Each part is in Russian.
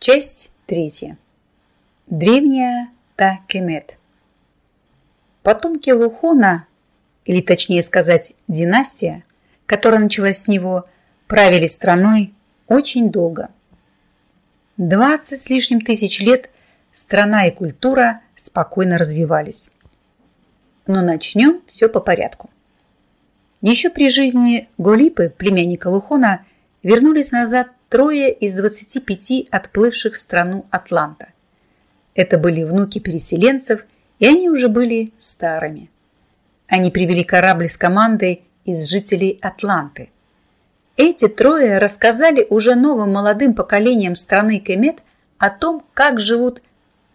Часть третья. Древняя Такемет. Потомки Лухона, или точнее сказать династия, которая началась с него, правили страной очень долго. Двадцать с лишним тысяч лет страна и культура спокойно развивались. Но начнем все по порядку. Еще при жизни Голипы, племянника Лухона, вернулись назад трое из 25 отплывших в страну Атланта. Это были внуки переселенцев, и они уже были старыми. Они привели корабль с командой из жителей Атланты. Эти трое рассказали уже новым молодым поколениям страны Кемет о том, как живут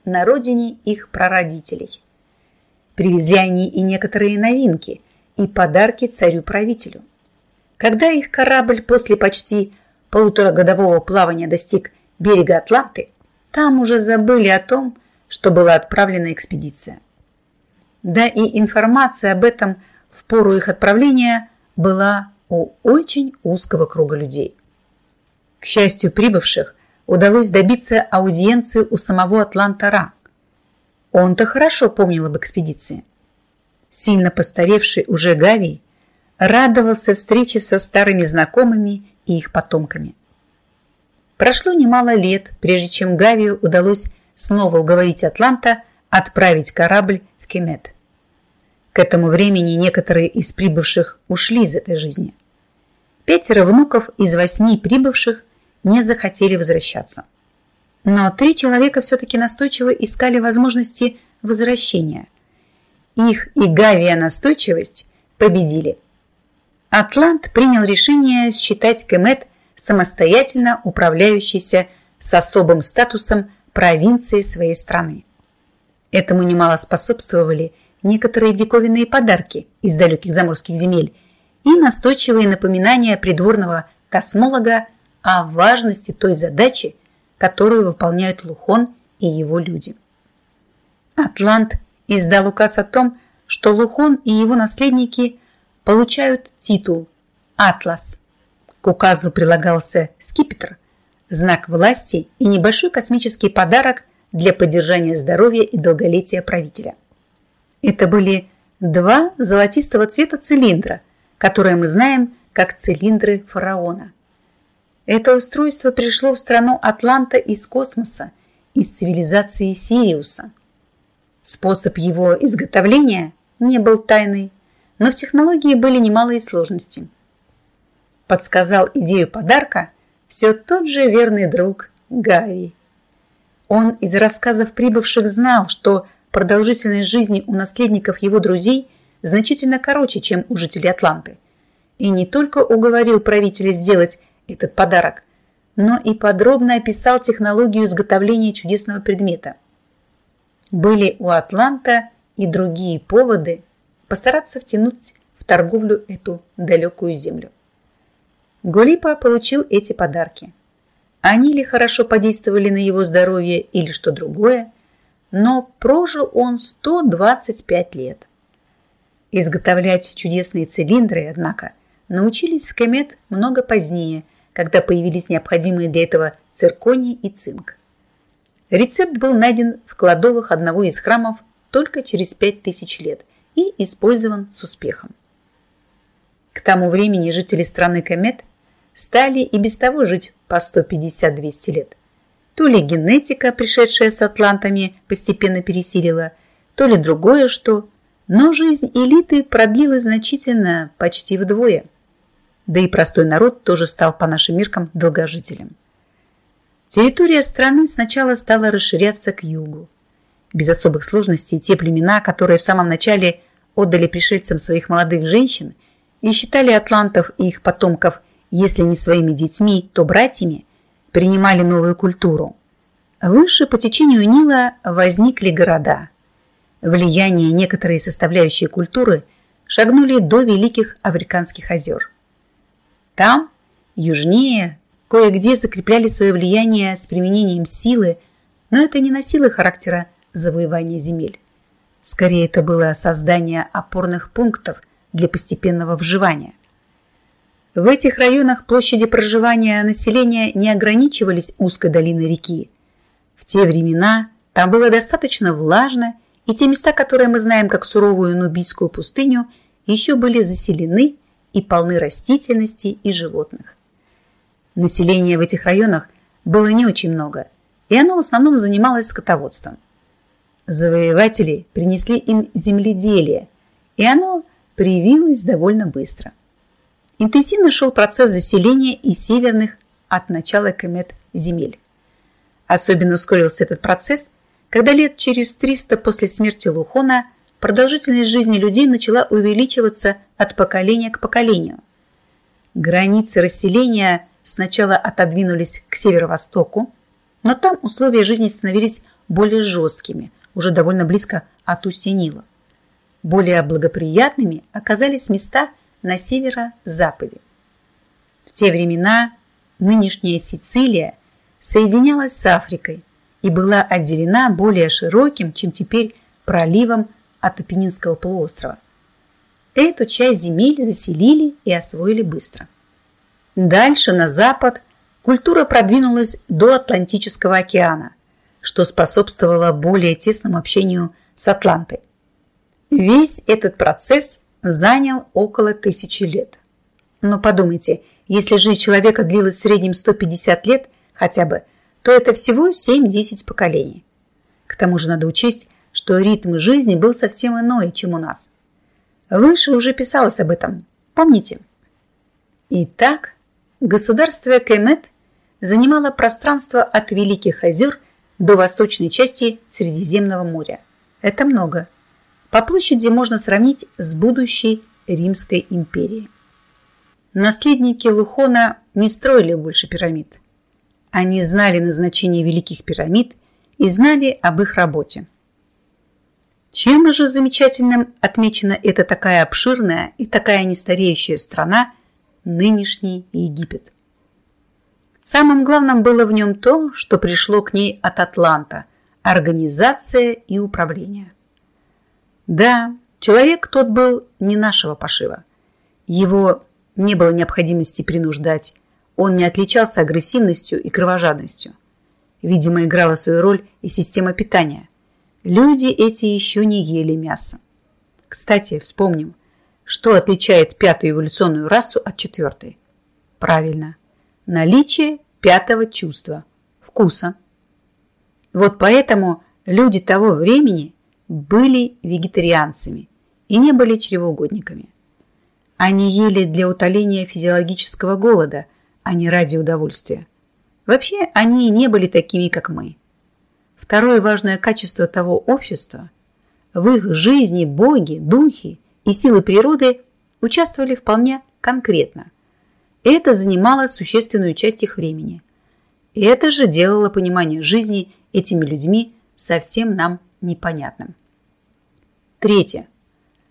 на родине их прародителей. Привезли они и некоторые новинки, и подарки царю-правителю. Когда их корабль после почти полуторагодового плавания достиг берега Атланты, там уже забыли о том, что была отправлена экспедиция. Да и информация об этом в пору их отправления была у очень узкого круга людей. К счастью прибывших, удалось добиться аудиенции у самого Атланта-Ра. Он-то хорошо помнил об экспедиции. Сильно постаревший уже Гавий радовался встрече со старыми знакомыми и их потомками. Прошло немало лет, прежде чем Гавию удалось снова уговорить Атланта отправить корабль в Кемет. К этому времени некоторые из прибывших ушли из этой жизни. Пятеро внуков из восьми прибывших не захотели возвращаться. Но три человека все-таки настойчиво искали возможности возвращения. Их и Гавия настойчивость победили. Атлант принял решение считать Кемет самостоятельно управляющейся с особым статусом провинцией своей страны. Этому немало способствовали некоторые диковинные подарки из далеких заморских земель и настойчивые напоминания придворного космолога о важности той задачи, которую выполняют Лухон и его люди. Атлант издал указ о том, что Лухон и его наследники получают титул «Атлас». К указу прилагался скипетр, знак власти и небольшой космический подарок для поддержания здоровья и долголетия правителя. Это были два золотистого цвета цилиндра, которые мы знаем как цилиндры фараона. Это устройство пришло в страну Атланта из космоса, из цивилизации Сириуса. Способ его изготовления не был тайной, но в технологии были немалые сложности. Подсказал идею подарка все тот же верный друг Гави. Он из рассказов прибывших знал, что продолжительность жизни у наследников его друзей значительно короче, чем у жителей Атланты. И не только уговорил правителя сделать этот подарок, но и подробно описал технологию изготовления чудесного предмета. Были у Атланта и другие поводы постараться втянуть в торговлю эту далекую землю. Голипа получил эти подарки. Они ли хорошо подействовали на его здоровье или что другое, но прожил он 125 лет. Изготовлять чудесные цилиндры, однако, научились в Кемет много позднее, когда появились необходимые для этого цирконий и цинк. Рецепт был найден в кладовых одного из храмов только через 5000 лет и использован с успехом. К тому времени жители страны Кемет стали и без того жить по 150-200 лет. То ли генетика, пришедшая с атлантами, постепенно пересилила, то ли другое что, но жизнь элиты продлилась значительно, почти вдвое – да и простой народ тоже стал по нашим меркам долгожителем. Территория страны сначала стала расширяться к югу. Без особых сложностей те племена, которые в самом начале отдали пришельцам своих молодых женщин и считали атлантов и их потомков, если не своими детьми, то братьями, принимали новую культуру. Выше по течению Нила возникли города. Влияние некоторые составляющие культуры шагнули до великих африканских озер. Там, южнее, кое-где закрепляли свое влияние с применением силы, но это не носило характера завоевания земель. Скорее, это было создание опорных пунктов для постепенного вживания. В этих районах площади проживания населения не ограничивались узкой долиной реки. В те времена там было достаточно влажно, и те места, которые мы знаем как суровую нубийскую пустыню, еще были заселены и полны растительности и животных. Населения в этих районах было не очень много, и оно в основном занималось скотоводством. Завоеватели принесли им земледелие, и оно привилось довольно быстро. Интенсивно шел процесс заселения и северных от начала Кемет земель. Особенно ускорился этот процесс, когда лет через 300 после смерти Лухона продолжительность жизни людей начала увеличиваться от поколения к поколению. Границы расселения сначала отодвинулись к северо-востоку, но там условия жизни становились более жесткими, уже довольно близко от устья Нила. Более благоприятными оказались места на северо-западе. В те времена нынешняя Сицилия соединялась с Африкой и была отделена более широким, чем теперь, проливом от Апеннинского полуострова. Эту часть земель заселили и освоили быстро. Дальше, на запад, культура продвинулась до Атлантического океана, что способствовало более тесному общению с Атлантой. Весь этот процесс занял около тысячи лет. Но подумайте, если жизнь человека длилась в среднем 150 лет хотя бы, то это всего 7-10 поколений. К тому же надо учесть, что ритм жизни был совсем иной, чем у нас. Выше уже писалось об этом, помните? Итак, государство Кемет занимало пространство от Великих озер до восточной части Средиземного моря. Это много. По площади можно сравнить с будущей Римской империей. Наследники Лухона не строили больше пирамид. Они знали назначение великих пирамид и знали об их работе. Чем же замечательным отмечена эта такая обширная и такая нестареющая страна, нынешний Египет? Самым главным было в нем то, что пришло к ней от Атланта – организация и управление. Да, человек тот был не нашего пошива. Его не было необходимости принуждать. Он не отличался агрессивностью и кровожадностью. Видимо, играла свою роль и система питания. Люди эти еще не ели мясо. Кстати, вспомним, что отличает пятую эволюционную расу от четвертой. Правильно, наличие пятого чувства – вкуса. Вот поэтому люди того времени были вегетарианцами и не были чревоугодниками. Они ели для утоления физиологического голода, а не ради удовольствия. Вообще, они не были такими, как мы. Второе важное качество того общества – в их жизни боги, духи и силы природы участвовали вполне конкретно. Это занимало существенную часть их времени. И это же делало понимание жизни этими людьми совсем нам непонятным. Третье.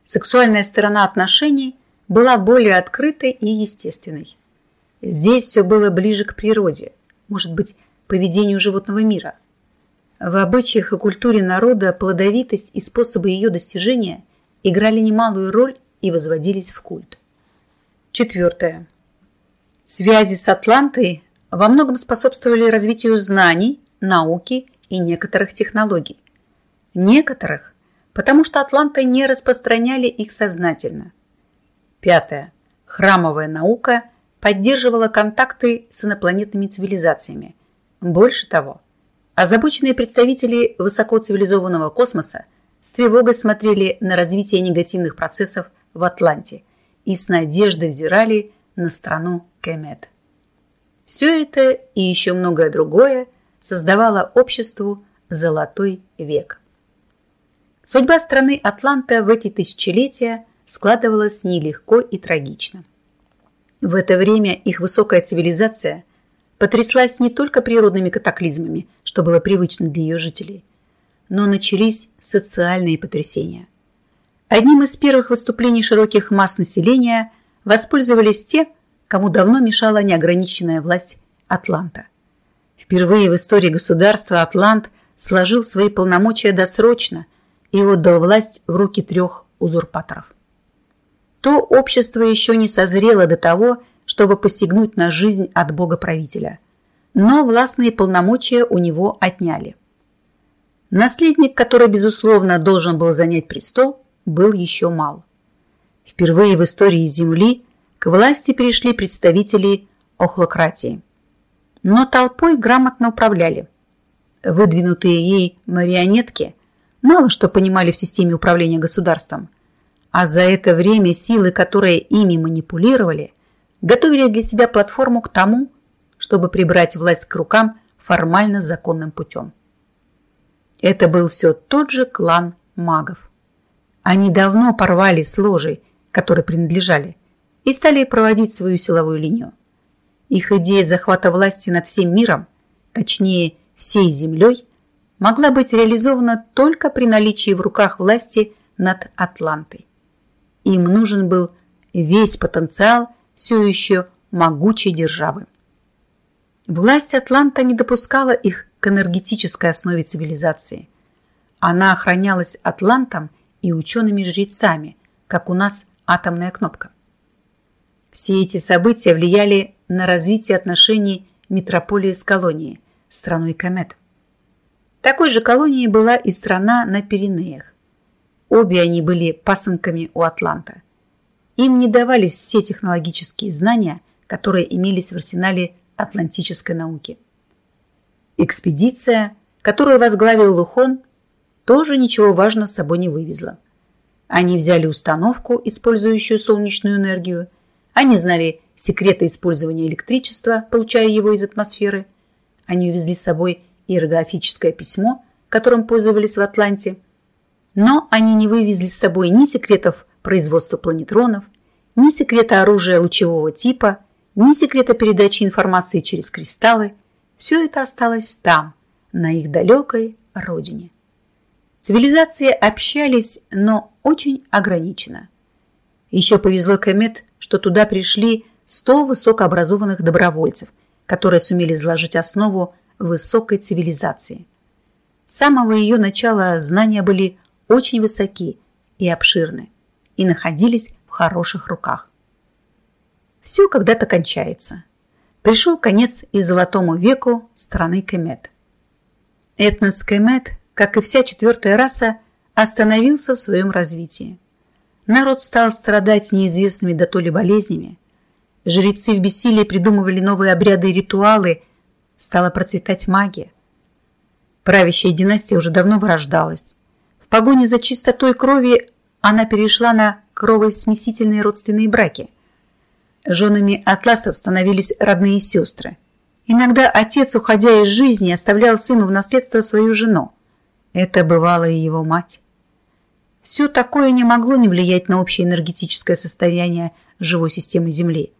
Сексуальная сторона отношений была более открытой и естественной. Здесь все было ближе к природе, может быть, поведению животного мира. В обычаях и культуре народа плодовитость и способы ее достижения играли немалую роль и возводились в культ. Четвертое. Связи с Атлантой во многом способствовали развитию знаний, науки и некоторых технологий. Некоторых, потому что атланты не распространяли их сознательно. Пятое. Храмовая наука поддерживала контакты с инопланетными цивилизациями. Больше того, озабоченные представители высокоцивилизованного космоса с тревогой смотрели на развитие негативных процессов в Атланте и с надеждой взирали на страну Кемет. Все это и еще многое другое создавало обществу золотой век. Судьба страны Атланта в эти тысячелетия складывалась нелегко и трагично. В это время их высокая цивилизация потряслась не только природными катаклизмами, что было привычно для ее жителей, но начались социальные потрясения. Одним из первых выступлений широких масс населения воспользовались те, кому давно мешала неограниченная власть Атланта. Впервые в истории государства Атлант сложил свои полномочия досрочно и отдал власть в руки трех узурпаторов. То общество еще не созрело до того, чтобы посягнуть на жизнь от бога-правителя. Но властные полномочия у него отняли. Наследник, который, безусловно, должен был занять престол, был еще мал. Впервые в истории Земли к власти перешли представители охлократии. Но толпой грамотно управляли. Выдвинутые ей марионетки мало что понимали в системе управления государством, а за это время силы, которые ими манипулировали, готовили для себя платформу к тому, чтобы прибрать власть к рукам формально законным путем. Это был все тот же клан магов. Они давно порвали с ложей, которой принадлежали, и стали проводить свою силовую линию. Их идея захвата власти над всем миром, точнее всей землей, могла быть реализована только при наличии в руках власти над Атлантой. Им нужен был весь потенциал все еще могучей державы. Власть Атланта не допускала их к энергетической основе цивилизации. Она охранялась Атлантом и учеными-жрецами, как у нас атомная кнопка. Все эти события влияли на развитие отношений метрополии с колонией, страной комет. Такой же колонией была и страна на Пиренеях. Обе они были пасынками у Атланта. Им не давались все технологические знания, которые имелись в арсенале атлантической науки. Экспедиция, которую возглавил Лухон, тоже ничего важного с собой не вывезла. Они взяли установку, использующую солнечную энергию. Они знали секреты использования электричества, получая его из атмосферы. Они увезли с собой иерографическое письмо, которым пользовались в Атланте. Но они не вывезли с собой ни секретов производства планетронов, ни секрета оружия лучевого типа, ни секрета передачи информации через кристаллы, все это осталось там, на их далекой родине. Цивилизации общались, но очень ограниченно. Еще повезло Кэмет, что туда пришли 100 высокообразованных добровольцев, которые сумели заложить основу высокой цивилизации. С самого ее начала знания были очень высоки и обширны и находились в хороших руках. Все когда-то кончается. Пришел конец и золотому веку страны Кемет. Этнос Кемет, как и вся четвертая раса, остановился в своем развитии. Народ стал страдать неизвестными до то ли болезнями. Жрецы в бессилии придумывали новые обряды и ритуалы, стала процветать магия. Правящая династия уже давно вырождалась. В погоне за чистотой крови она перешла на кровосмесительные родственные браки – Женами атласов становились родные сестры. Иногда отец, уходя из жизни, оставлял сыну в наследство свою жену. Это бывало и его мать. Все такое не могло не влиять на общее энергетическое состояние живой системы Земли.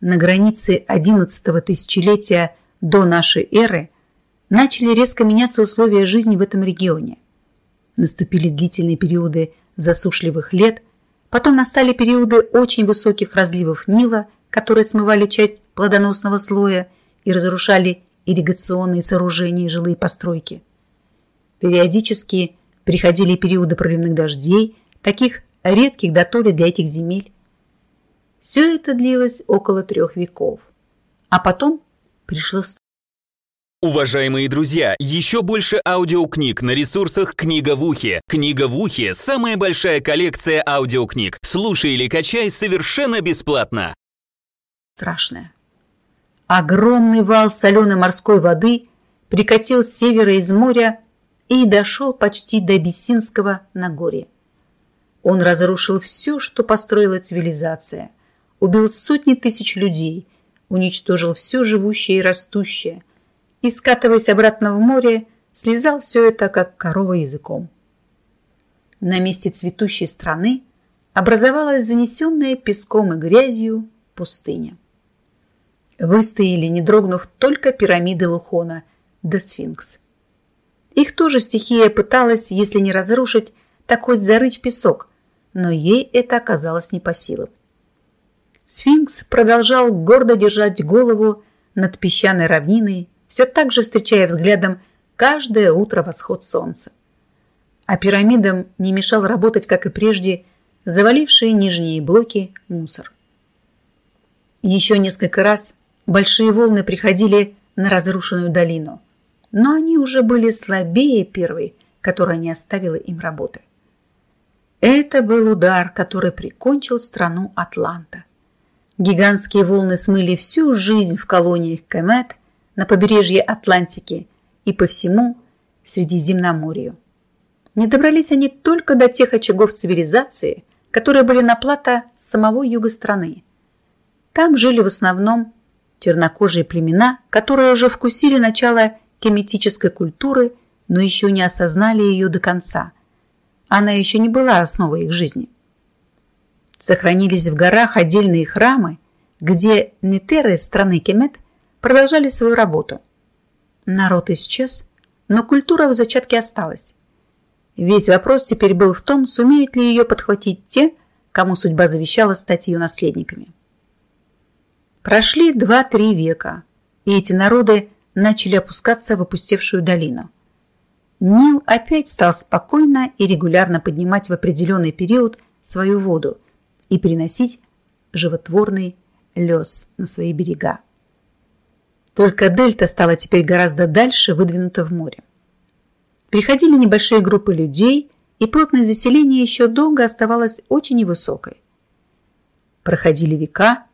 На границе 11 тысячелетия до нашей эры начали резко меняться условия жизни в этом регионе. Наступили длительные периоды засушливых лет – Потом настали периоды очень высоких разливов Нила, которые смывали часть плодоносного слоя и разрушали ирригационные сооружения и жилые постройки. Периодически приходили периоды проливных дождей, таких редких до то ли для этих земель. Все это длилось около трех веков. А потом пришло Уважаемые друзья, еще больше аудиокниг на ресурсах «Книга в ухе». «Книга в ухе» — самая большая коллекция аудиокниг. Слушай или качай совершенно бесплатно. Страшное. Огромный вал соленой морской воды прикатил с севера из моря и дошел почти до Бессинского Нагорья. Он разрушил все, что построила цивилизация, убил сотни тысяч людей, уничтожил все живущее и растущее – и, скатываясь обратно в море, слезал все это, как корова языком. На месте цветущей страны образовалась занесенная песком и грязью пустыня. Выстояли, не дрогнув, только пирамиды Лухона да сфинкс. Их тоже стихия пыталась, если не разрушить, так хоть зарыть в песок, но ей это оказалось не по силам. Сфинкс продолжал гордо держать голову над песчаной равниной все так же встречая взглядом каждое утро восход солнца. А пирамидам не мешал работать, как и прежде, завалившие нижние блоки мусор. Еще несколько раз большие волны приходили на разрушенную долину, но они уже были слабее первой, которая не оставила им работы. Это был удар, который прикончил страну Атланта. Гигантские волны смыли всю жизнь в колониях Кэмет на побережье Атлантики и по всему Средиземноморью. Не добрались они только до тех очагов цивилизации, которые были на плато самого юга страны. Там жили в основном чернокожие племена, которые уже вкусили начало кеметической культуры, но еще не осознали ее до конца. Она еще не была основой их жизни. Сохранились в горах отдельные храмы, где нетеры страны Кемет продолжали свою работу. Народ исчез, но культура в зачатке осталась. Весь вопрос теперь был в том, сумеют ли ее подхватить те, кому судьба завещала стать ее наследниками. Прошли два-три века, и эти народы начали опускаться в опустевшую долину. Нил опять стал спокойно и регулярно поднимать в определенный период свою воду и переносить животворный лес на свои берега. Только дельта стала теперь гораздо дальше выдвинута в море. Приходили небольшие группы людей, и плотность заселения еще долго оставалась очень невысокой. Проходили века,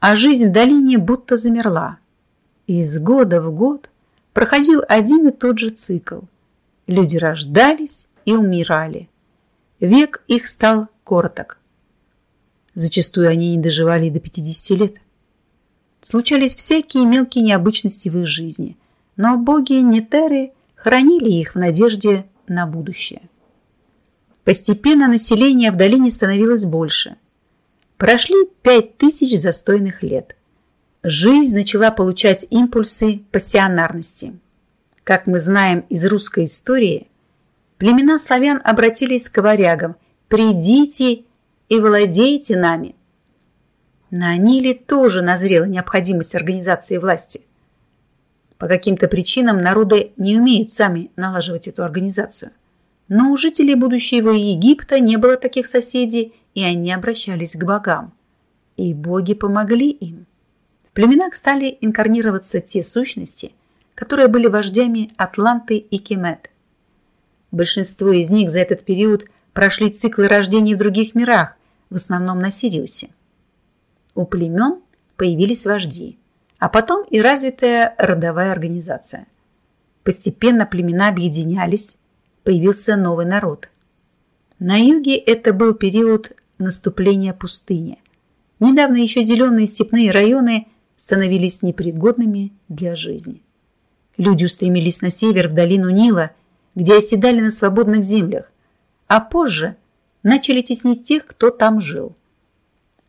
а жизнь в долине будто замерла. Из года в год проходил один и тот же цикл. Люди рождались и умирали. Век их стал короток. Зачастую они не доживали до 50 лет. Случались всякие мелкие необычности в их жизни, но боги Нетеры – хранили их в надежде на будущее. Постепенно население в долине становилось больше. Прошли пять тысяч застойных лет. Жизнь начала получать импульсы пассионарности. Как мы знаем из русской истории, племена славян обратились к варягам «Придите и владейте нами». На Ниле тоже назрела необходимость организации власти – по каким-то причинам народы не умеют сами налаживать эту организацию. Но у жителей будущего Египта не было таких соседей, и они обращались к богам. И боги помогли им. Племенах стали инкарнироваться те сущности, которые были вождями Атланты и Кемет. Большинство из них за этот период прошли циклы рождения в других мирах, в основном на Сириусе. У племен появились вожди – а потом и развитая родовая организация. Постепенно племена объединялись, появился новый народ. На юге это был период наступления пустыни. Недавно еще зеленые степные районы становились непригодными для жизни. Люди устремились на север в долину Нила, где оседали на свободных землях, а позже начали теснить тех, кто там жил.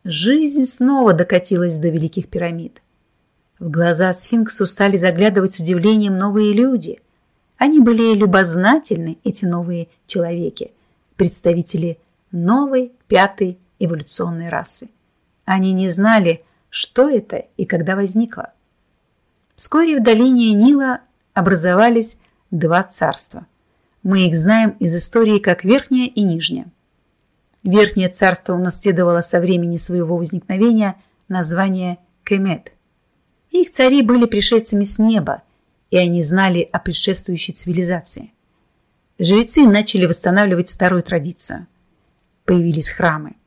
Жизнь снова докатилась до Великих пирамид. В глаза сфинксу стали заглядывать с удивлением новые люди. Они были любознательны, эти новые человеки, представители новой пятой эволюционной расы. Они не знали, что это и когда возникло. Вскоре в долине Нила образовались два царства. Мы их знаем из истории как Верхнее и Нижнее. Верхнее царство унаследовало со времени своего возникновения название Кемет. Их цари были пришельцами с неба, и они знали о предшествующей цивилизации. Жрецы начали восстанавливать старую традицию. Появились храмы.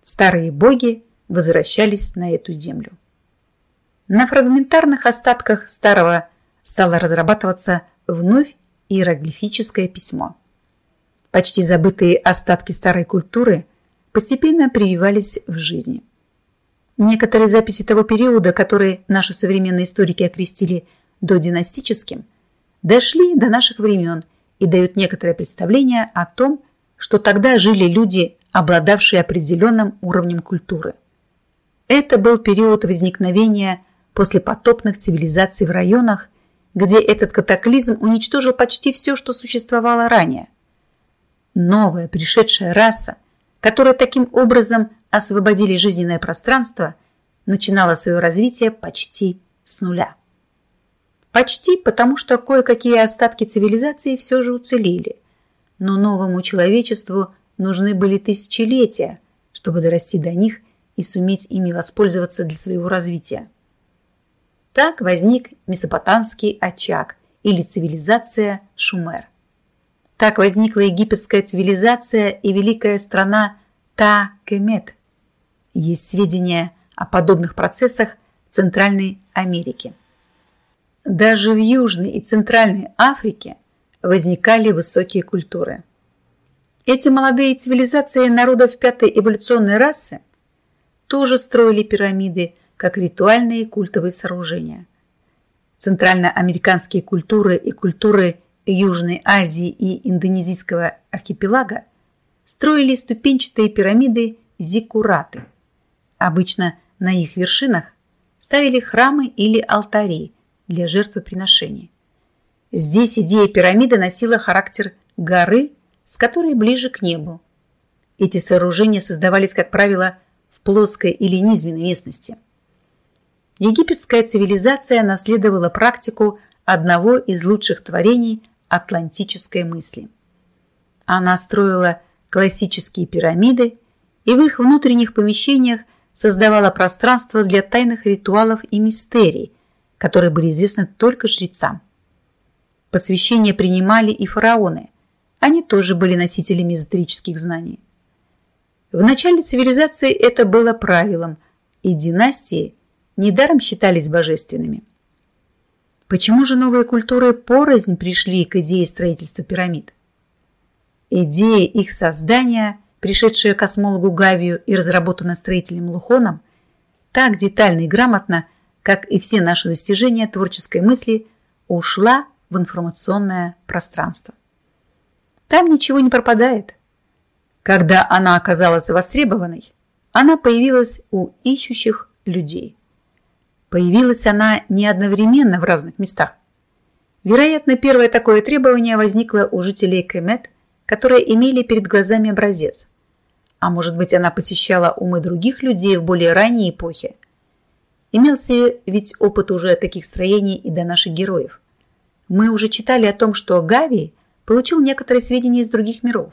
Старые боги возвращались на эту землю. На фрагментарных остатках старого стало разрабатываться вновь иероглифическое письмо. Почти забытые остатки старой культуры постепенно прививались в жизни. Некоторые записи того периода, которые наши современные историки окрестили додинастическим, дошли до наших времен и дают некоторое представление о том, что тогда жили люди, обладавшие определенным уровнем культуры. Это был период возникновения послепотопных цивилизаций в районах, где этот катаклизм уничтожил почти все, что существовало ранее. Новая пришедшая раса, которая таким образом освободили жизненное пространство, начинало свое развитие почти с нуля. Почти потому, что кое-какие остатки цивилизации все же уцелели. Но новому человечеству нужны были тысячелетия, чтобы дорасти до них и суметь ими воспользоваться для своего развития. Так возник месопотамский очаг или цивилизация Шумер. Так возникла египетская цивилизация и великая страна Та-Кемет. Есть сведения о подобных процессах в Центральной Америке. Даже в Южной и Центральной Африке возникали высокие культуры. Эти молодые цивилизации народов пятой эволюционной расы тоже строили пирамиды как ритуальные культовые сооружения. Центральноамериканские культуры и культуры Южной Азии и Индонезийского архипелага строили ступенчатые пирамиды зиккураты. Обычно на их вершинах ставили храмы или алтари для жертвоприношений. Здесь идея пирамиды носила характер горы, с которой ближе к небу. Эти сооружения создавались, как правило, плоской или низменной местности. Египетская цивилизация наследовала практику одного из лучших творений атлантической мысли. Она строила классические пирамиды и в их внутренних помещениях создавала пространство для тайных ритуалов и мистерий, которые были известны только жрецам. Посвящение принимали и фараоны. Они тоже были носителями эзотерических знаний. В начале цивилизации это было правилом, и династии недаром считались божественными. Почему же новые культуры порознь пришли к идее строительства пирамид? Идея их создания, пришедшая космологу Гавию и разработанная строителем Лухоном, так детально и грамотно, как и все наши достижения творческой мысли, ушла в информационное пространство. Там ничего не пропадает. Когда она оказалась востребованной, она появилась у ищущих людей. Появилась она не одновременно в разных местах. Вероятно, первое такое требование возникло у жителей Кемет, которые имели перед глазами образец. А может быть, она посещала умы других людей в более ранней эпохе. Имелся ведь опыт уже таких строений и до наших героев. Мы уже читали о том, что Гавий получил некоторые сведения из других миров.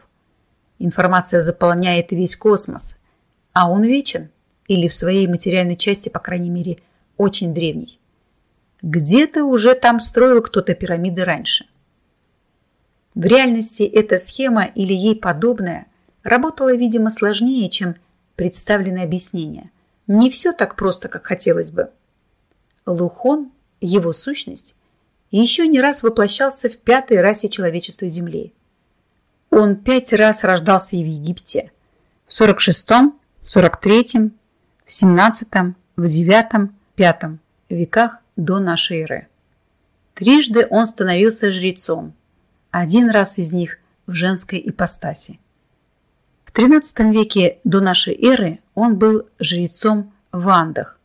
Информация заполняет весь космос, а он вечен, или в своей материальной части, по крайней мере, очень древний. Где-то уже там строил кто-то пирамиды раньше. В реальности эта схема или ей подобная работала, видимо, сложнее, чем представленное объяснение. Не все так просто, как хотелось бы. Лухон, его сущность, еще не раз воплощался в пятой расе человечества Земли. Он пять раз рождался и в Египте. В 46-м, 43-м, в 17-м, в 9-м, V веках до нашей эры. Трижды он становился жрецом, один раз из них в женской ипостаси. В XIII веке до нашей эры он был жрецом в Андах,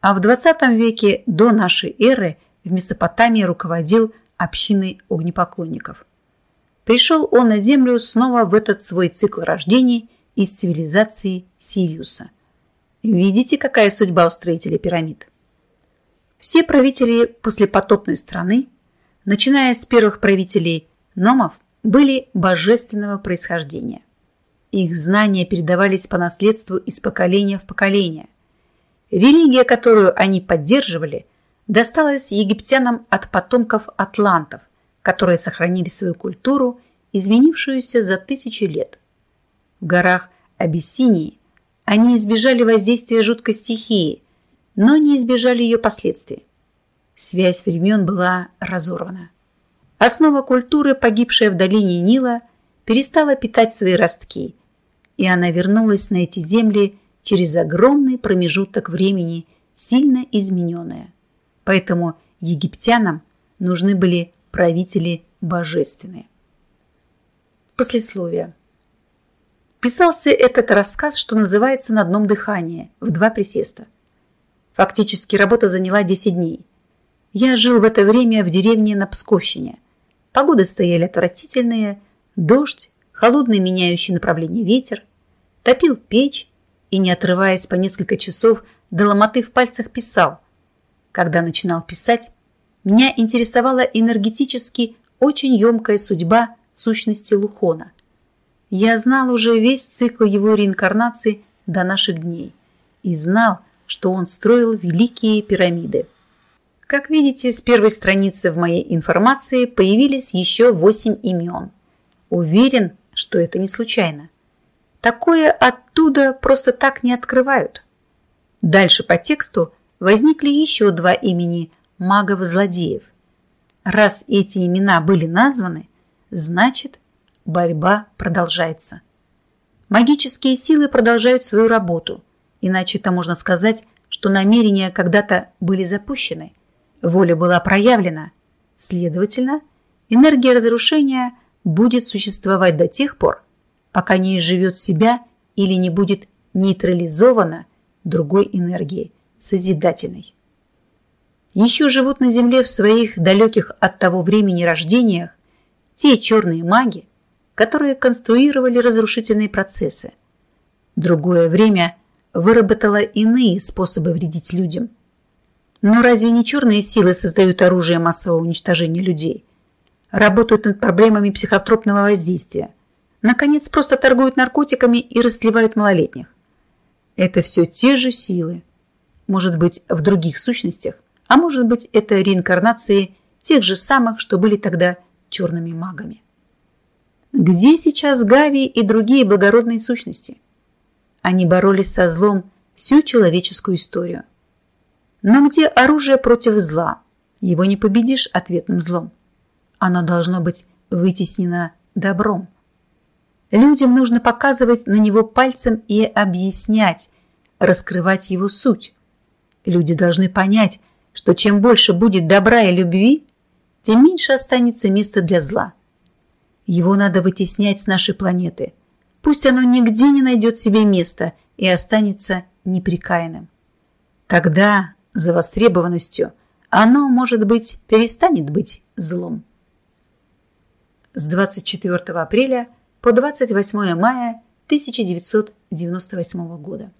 а в XX веке до нашей эры в Месопотамии руководил общиной огнепоклонников. Пришел он на Землю снова в этот свой цикл рождений из цивилизации Сириуса – Видите, какая судьба у строителей пирамид? Все правители послепотопной страны, начиная с первых правителей номов, были божественного происхождения. Их знания передавались по наследству из поколения в поколение. Религия, которую они поддерживали, досталась египтянам от потомков атлантов, которые сохранили свою культуру, изменившуюся за тысячи лет. В горах Абиссинии они избежали воздействия жуткой стихии, но не избежали ее последствий. Связь времен была разорвана. Основа культуры, погибшая в долине Нила, перестала питать свои ростки, и она вернулась на эти земли через огромный промежуток времени, сильно измененная. Поэтому египтянам нужны были правители божественные. Послесловие. Писался этот рассказ, что называется, на одном дыхании, в два присеста. Фактически работа заняла 10 дней. Я жил в это время в деревне на Псковщине. Погоды стояли отвратительные, дождь, холодный меняющий направление ветер, топил печь и, не отрываясь по несколько часов, до ломоты в пальцах писал. Когда начинал писать, меня интересовала энергетически очень емкая судьба сущности Лухона – я знал уже весь цикл его реинкарнации до наших дней. и знал, что он строил великие пирамиды. Как видите, с первой страницы в моей информации появились еще восемь имен. Уверен, что это не случайно. Такое оттуда просто так не открывают. Дальше по тексту возникли еще два имени магов-злодеев. Раз эти имена были названы, значит, борьба продолжается. Магические силы продолжают свою работу, иначе это можно сказать, что намерения когда-то были запущены, воля была проявлена, следовательно, энергия разрушения будет существовать до тех пор, пока не изживет себя или не будет нейтрализована другой энергией, созидательной. Еще живут на Земле в своих далеких от того времени рождениях те черные маги, которые конструировали разрушительные процессы. Другое время выработало иные способы вредить людям. Но разве не черные силы создают оружие массового уничтожения людей? Работают над проблемами психотропного воздействия. Наконец, просто торгуют наркотиками и расливают малолетних. Это все те же силы. Может быть, в других сущностях, а может быть, это реинкарнации тех же самых, что были тогда черными магами. Где сейчас Гави и другие благородные сущности? Они боролись со злом всю человеческую историю. Но где оружие против зла? Его не победишь ответным злом. Оно должно быть вытеснено добром. Людям нужно показывать на него пальцем и объяснять, раскрывать его суть. Люди должны понять, что чем больше будет добра и любви, тем меньше останется места для зла. Его надо вытеснять с нашей планеты. Пусть оно нигде не найдет себе места и останется неприкаянным. Тогда, за востребованностью, оно, может быть, перестанет быть злом. С 24 апреля – по 28 мая 1998 года.